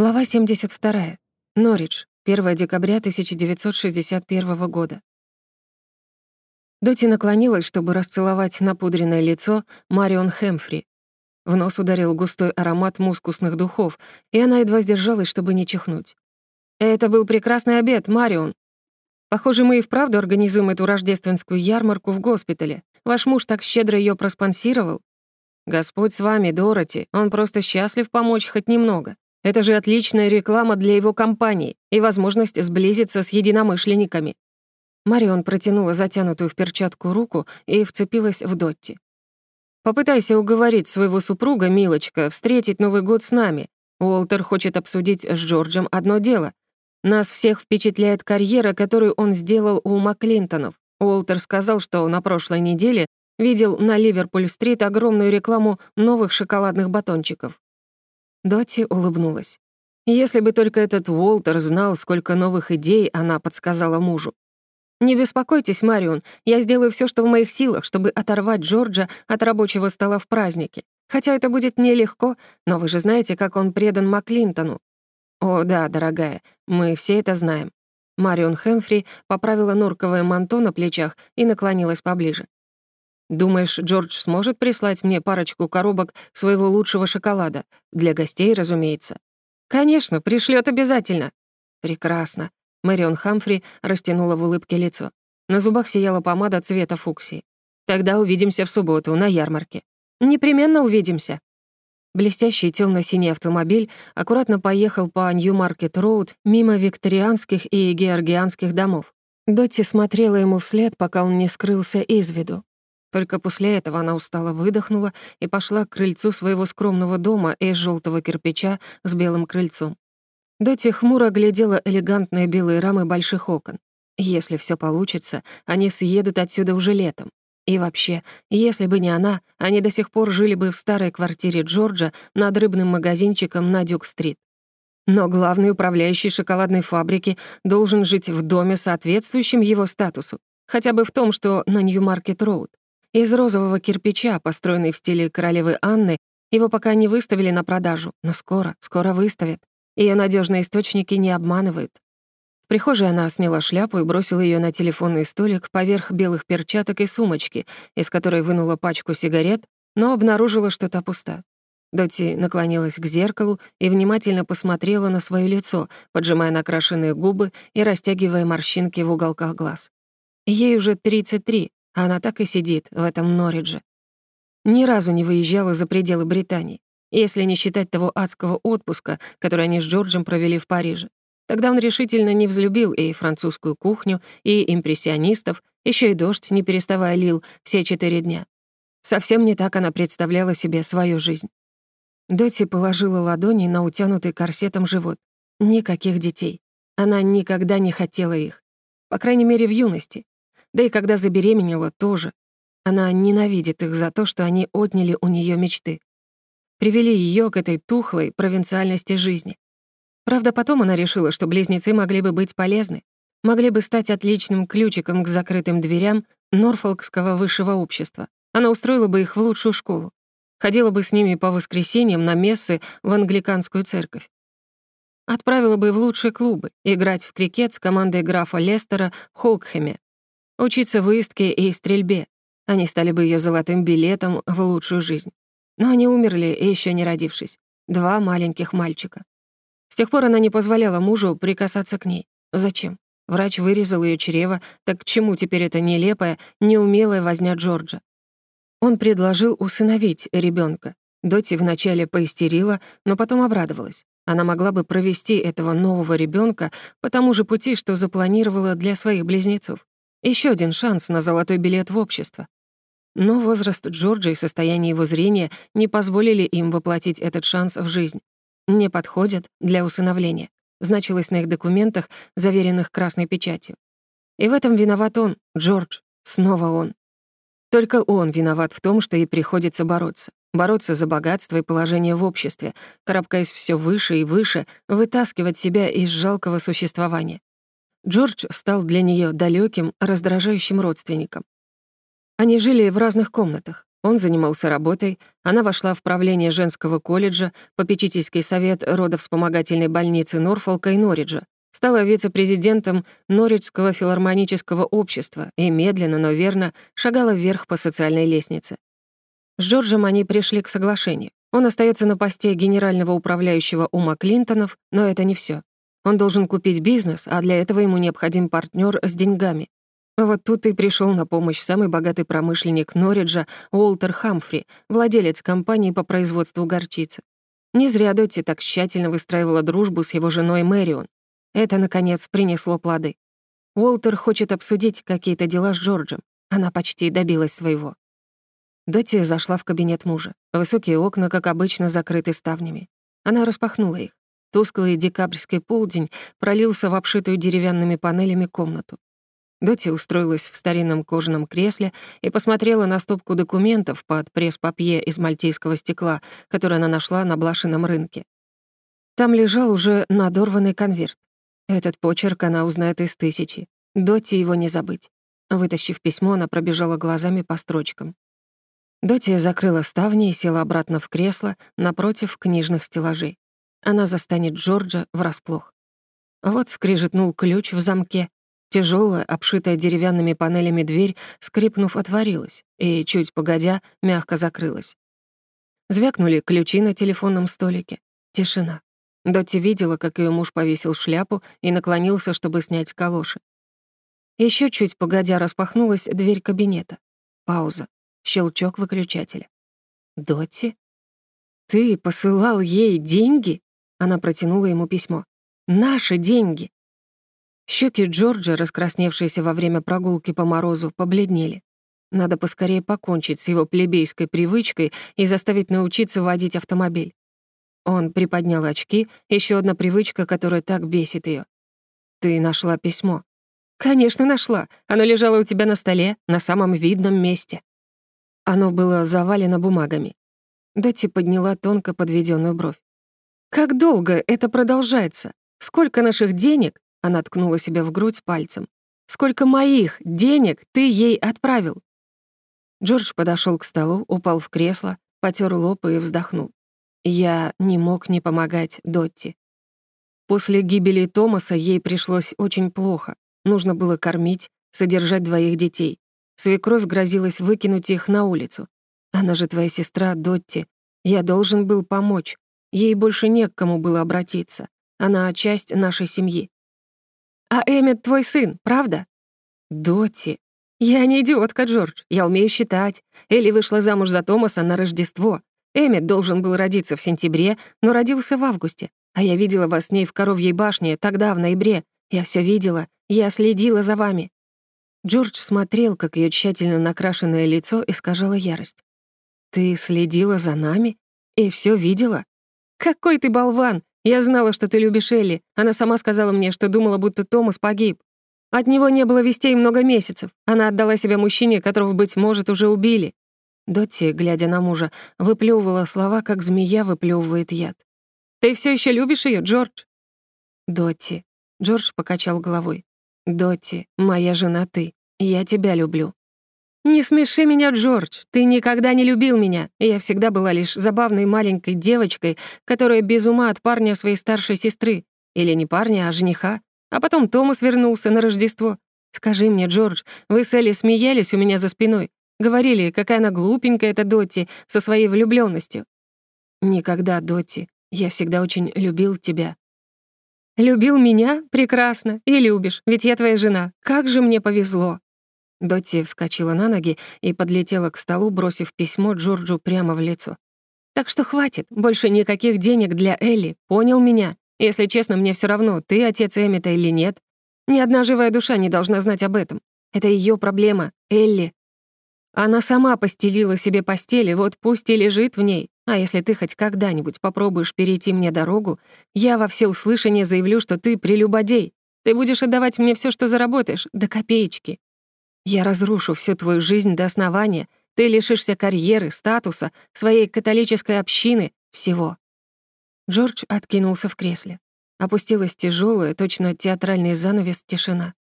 Глава 72. Норридж. 1 декабря 1961 года. Доти наклонилась, чтобы расцеловать напудренное лицо Марион Хэмфри. В нос ударил густой аромат мускусных духов, и она едва сдержалась, чтобы не чихнуть. «Это был прекрасный обед, Марион. Похоже, мы и вправду организуем эту рождественскую ярмарку в госпитале. Ваш муж так щедро ее проспонсировал. Господь с вами, Дороти, он просто счастлив помочь хоть немного. Это же отличная реклама для его компании и возможность сблизиться с единомышленниками. Марион протянула затянутую в перчатку руку и вцепилась в Дотти. «Попытайся уговорить своего супруга, милочка, встретить Новый год с нами. Уолтер хочет обсудить с Джорджем одно дело. Нас всех впечатляет карьера, которую он сделал у Маклинтонов. Уолтер сказал, что на прошлой неделе видел на Ливерпуль-стрит огромную рекламу новых шоколадных батончиков. Дотти улыбнулась. Если бы только этот Уолтер знал, сколько новых идей она подсказала мужу. «Не беспокойтесь, Марион, я сделаю все, что в моих силах, чтобы оторвать Джорджа от рабочего стола в празднике. Хотя это будет нелегко, но вы же знаете, как он предан Маклинтону». «О, да, дорогая, мы все это знаем». Марион Хэмфри поправила норковое манто на плечах и наклонилась поближе. «Думаешь, Джордж сможет прислать мне парочку коробок своего лучшего шоколада? Для гостей, разумеется». «Конечно, пришлет обязательно». «Прекрасно. Мэрион Хамфри растянула в улыбке лицо. На зубах сияла помада цвета фуксии. «Тогда увидимся в субботу на ярмарке». «Непременно увидимся». Блестящий темно синий автомобиль аккуратно поехал по Нью-Маркет-Роуд мимо викторианских и георгианских домов. Дотти смотрела ему вслед, пока он не скрылся из виду. Только после этого она устало выдохнула и пошла к крыльцу своего скромного дома из желтого кирпича с белым крыльцом. Доти хмуро глядела элегантные белые рамы больших окон. Если все получится, они съедут отсюда уже летом. И вообще, если бы не она, они до сих пор жили бы в старой квартире Джорджа над рыбным магазинчиком на Дюк-стрит. Но главный управляющий шоколадной фабрики должен жить в доме, соответствующем его статусу, хотя бы в том, что на Нью-Маркет-Роуд. Из розового кирпича, построенный в стиле королевы Анны, его пока не выставили на продажу, но скоро, скоро выставят. Ее надежные источники не обманывают. В прихожей она сняла шляпу и бросила ее на телефонный столик поверх белых перчаток и сумочки, из которой вынула пачку сигарет, но обнаружила, что та пуста. Доти наклонилась к зеркалу и внимательно посмотрела на свое лицо, поджимая накрашенные губы и растягивая морщинки в уголках глаз. Ей уже 33, а она так и сидит в этом Норридже. Ни разу не выезжала за пределы Британии если не считать того адского отпуска, который они с Джорджем провели в Париже. Тогда он решительно не взлюбил и французскую кухню, и импрессионистов, еще и дождь, не переставая лил, все четыре дня. Совсем не так она представляла себе свою жизнь. Доти положила ладони на утянутый корсетом живот. Никаких детей. Она никогда не хотела их. По крайней мере, в юности. Да и когда забеременела, тоже. Она ненавидит их за то, что они отняли у нее мечты привели ее к этой тухлой провинциальности жизни. Правда, потом она решила, что близнецы могли бы быть полезны, могли бы стать отличным ключиком к закрытым дверям Норфолкского высшего общества. Она устроила бы их в лучшую школу, ходила бы с ними по воскресеньям на мессы в англиканскую церковь. Отправила бы в лучшие клубы, играть в крикет с командой графа Лестера в Холкхеме, учиться выездке и стрельбе. Они стали бы ее золотым билетом в лучшую жизнь. Но они умерли, еще не родившись. Два маленьких мальчика. С тех пор она не позволяла мужу прикасаться к ней. Зачем? Врач вырезал ее чрево, так к чему теперь эта нелепая, неумелая возня Джорджа? Он предложил усыновить ребенка. Доти вначале поистерила, но потом обрадовалась. Она могла бы провести этого нового ребенка по тому же пути, что запланировала для своих близнецов. Еще один шанс на золотой билет в общество. Но возраст Джорджа и состояние его зрения не позволили им воплотить этот шанс в жизнь. «Не подходят для усыновления», значилось на их документах, заверенных красной печатью. И в этом виноват он, Джордж, снова он. Только он виноват в том, что ей приходится бороться. Бороться за богатство и положение в обществе, карабкаясь все выше и выше, вытаскивать себя из жалкого существования. Джордж стал для нее далеким, раздражающим родственником. Они жили в разных комнатах. Он занимался работой, она вошла в правление женского колледжа, попечительский совет родовспомогательной больницы Норфолка и Норриджа, стала вице-президентом Норриджского филармонического общества и медленно, но верно шагала вверх по социальной лестнице. С Джорджем они пришли к соглашению. Он остается на посте генерального управляющего ума Клинтонов, но это не все. Он должен купить бизнес, а для этого ему необходим партнер с деньгами. Вот тут и пришел на помощь самый богатый промышленник Норриджа Уолтер Хамфри, владелец компании по производству горчицы. Не зря Дотти так тщательно выстраивала дружбу с его женой Мэрион. Это, наконец, принесло плоды. Уолтер хочет обсудить какие-то дела с Джорджем. Она почти добилась своего. Дотти зашла в кабинет мужа. Высокие окна, как обычно, закрыты ставнями. Она распахнула их. Тусклый декабрьский полдень пролился в обшитую деревянными панелями комнату. Доти устроилась в старинном кожаном кресле и посмотрела на стопку документов под пресс-папье из мальтийского стекла, который она нашла на блошином рынке. Там лежал уже надорванный конверт. Этот почерк она узнает из тысячи. Доти его не забыть. Вытащив письмо, она пробежала глазами по строчкам. Доти закрыла ставни и села обратно в кресло напротив книжных стеллажей. Она застанет Джорджа врасплох. Вот скрижетнул ключ в замке. Тяжелая, обшитая деревянными панелями дверь, скрипнув, отворилась и, чуть погодя, мягко закрылась. Звякнули ключи на телефонном столике. Тишина. Дотти видела, как ее муж повесил шляпу и наклонился, чтобы снять калоши. Еще чуть погодя распахнулась дверь кабинета. Пауза. Щелчок выключателя. «Дотти? Ты посылал ей деньги?» Она протянула ему письмо. «Наши деньги!» Щеки Джорджа, раскрасневшиеся во время прогулки по морозу, побледнели. Надо поскорее покончить с его плебейской привычкой и заставить научиться водить автомобиль. Он приподнял очки, еще одна привычка, которая так бесит ее. «Ты нашла письмо?» «Конечно, нашла. Оно лежало у тебя на столе, на самом видном месте». Оно было завалено бумагами. Дати подняла тонко подведенную бровь. «Как долго это продолжается? Сколько наших денег?» Она ткнула себя в грудь пальцем. «Сколько моих денег ты ей отправил?» Джордж подошел к столу, упал в кресло, потер лоб и вздохнул. Я не мог не помогать Дотти. После гибели Томаса ей пришлось очень плохо. Нужно было кормить, содержать двоих детей. Свекровь грозилась выкинуть их на улицу. Она же твоя сестра, Дотти. Я должен был помочь. Ей больше не к кому было обратиться. Она часть нашей семьи. А Эммет твой сын, правда? Доти. Я не идиотка, Джордж. Я умею считать. Элли вышла замуж за Томаса на Рождество. Эммет должен был родиться в сентябре, но родился в августе. А я видела вас с ней в Коровьей башне тогда, в ноябре. Я все видела. Я следила за вами. Джордж смотрел, как ее тщательно накрашенное лицо искажало ярость. «Ты следила за нами? И все видела?» «Какой ты болван! Я знала, что ты любишь Элли. Она сама сказала мне, что думала, будто Томас погиб. От него не было вестей много месяцев. Она отдала себя мужчине, которого, быть может, уже убили». Дотти, глядя на мужа, выплевывала слова, как змея выплевывает яд. «Ты все еще любишь ее, Джордж?» «Дотти». Джордж покачал головой. «Дотти, моя жена ты. Я тебя люблю». «Не смеши меня, Джордж, ты никогда не любил меня. Я всегда была лишь забавной маленькой девочкой, которая без ума от парня своей старшей сестры. Или не парня, а жениха. А потом Томас вернулся на Рождество. Скажи мне, Джордж, вы с Элли смеялись у меня за спиной? Говорили, какая она глупенькая эта Дотти со своей влюбленностью. Никогда, Дотти. Я всегда очень любил тебя. Любил меня? Прекрасно. И любишь, ведь я твоя жена. Как же мне повезло. Дотти вскочила на ноги и подлетела к столу, бросив письмо Джорджу прямо в лицо. «Так что хватит, больше никаких денег для Элли, понял меня? Если честно, мне все равно, ты отец Эммета или нет. Ни одна живая душа не должна знать об этом. Это ее проблема, Элли. Она сама постелила себе постели, вот пусть и лежит в ней. А если ты хоть когда-нибудь попробуешь перейти мне дорогу, я во всеуслышание заявлю, что ты прелюбодей. Ты будешь отдавать мне все, что заработаешь, до копеечки. Я разрушу всю твою жизнь до основания. Ты лишишься карьеры, статуса, своей католической общины, всего». Джордж откинулся в кресле. Опустилась тяжелая, точно театральный занавес, тишина.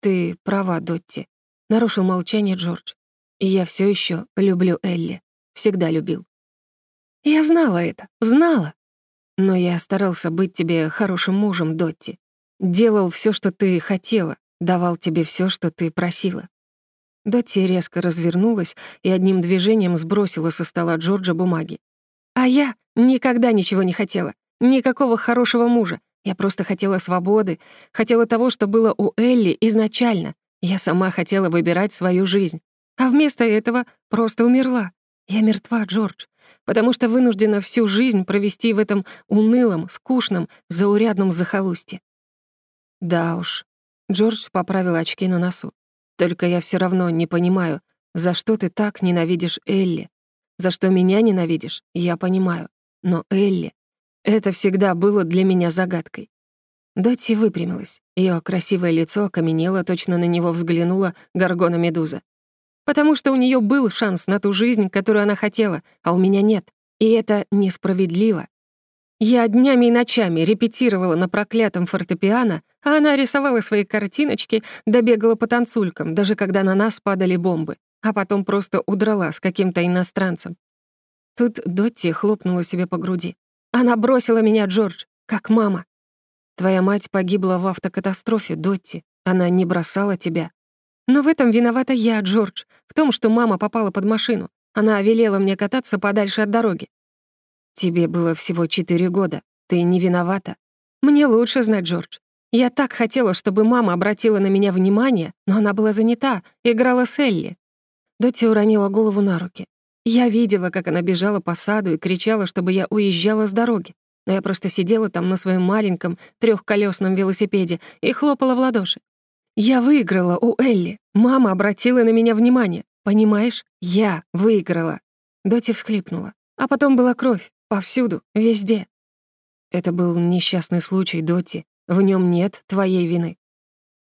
«Ты права, Дотти», — нарушил молчание Джордж. И я все еще люблю Элли. Всегда любил. Я знала это, знала. Но я старался быть тебе хорошим мужем, Дотти. Делал все, что ты хотела, давал тебе все, что ты просила. Дотти резко развернулась и одним движением сбросила со стола Джорджа бумаги. А я никогда ничего не хотела. Никакого хорошего мужа. Я просто хотела свободы, хотела того, что было у Элли изначально. Я сама хотела выбирать свою жизнь. А вместо этого просто умерла. Я мертва, Джордж, потому что вынуждена всю жизнь провести в этом унылом, скучном, заурядном захолустье. Да уж. Джордж поправил очки на носу. Только я все равно не понимаю, за что ты так ненавидишь Элли. За что меня ненавидишь, я понимаю. Но Элли... Это всегда было для меня загадкой. Дотти выпрямилась. Ее красивое лицо окаменело, точно на него взглянула Гаргона Медуза. Потому что у нее был шанс на ту жизнь, которую она хотела, а у меня нет. И это несправедливо. Я днями и ночами репетировала на проклятом фортепиано, а она рисовала свои картиночки, добегала по танцулькам, даже когда на нас падали бомбы, а потом просто удрала с каким-то иностранцем. Тут Дотти хлопнула себе по груди. Она бросила меня, Джордж, как мама. Твоя мать погибла в автокатастрофе, Дотти. Она не бросала тебя. Но в этом виновата я, Джордж, в том, что мама попала под машину. Она велела мне кататься подальше от дороги. Тебе было всего четыре года. Ты не виновата. Мне лучше знать, Джордж. Я так хотела, чтобы мама обратила на меня внимание, но она была занята, играла с Элли. Дотти уронила голову на руки. Я видела, как она бежала по саду и кричала, чтобы я уезжала с дороги. Но я просто сидела там на своем маленьком трехколесном велосипеде и хлопала в ладоши. Я выиграла у Элли. Мама обратила на меня внимание. Понимаешь? Я выиграла. Доти всхлипнула. А потом была кровь. Повсюду. Везде. Это был несчастный случай, Доти. В нем нет твоей вины.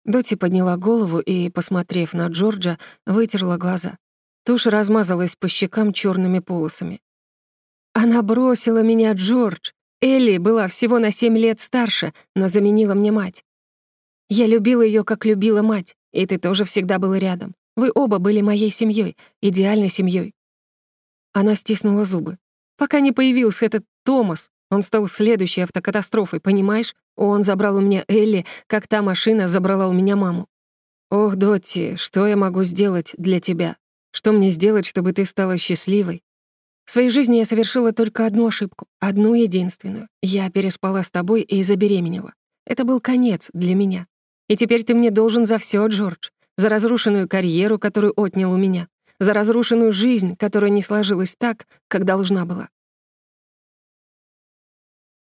Доти подняла голову и, посмотрев на Джорджа, вытерла глаза. Тушь размазалась по щекам черными полосами. «Она бросила меня, Джордж. Элли была всего на семь лет старше, но заменила мне мать. Я любила ее, как любила мать, и ты тоже всегда был рядом. Вы оба были моей семьей, идеальной семьей. Она стиснула зубы. Пока не появился этот Томас, он стал следующей автокатастрофой, понимаешь? Он забрал у меня Элли, как та машина забрала у меня маму. Ох, Дотти, что я могу сделать для тебя? Что мне сделать, чтобы ты стала счастливой? В своей жизни я совершила только одну ошибку, одну единственную. Я переспала с тобой и забеременела. Это был конец для меня. И теперь ты мне должен за все, Джордж. За разрушенную карьеру, которую отнял у меня. За разрушенную жизнь, которая не сложилась так, как должна была.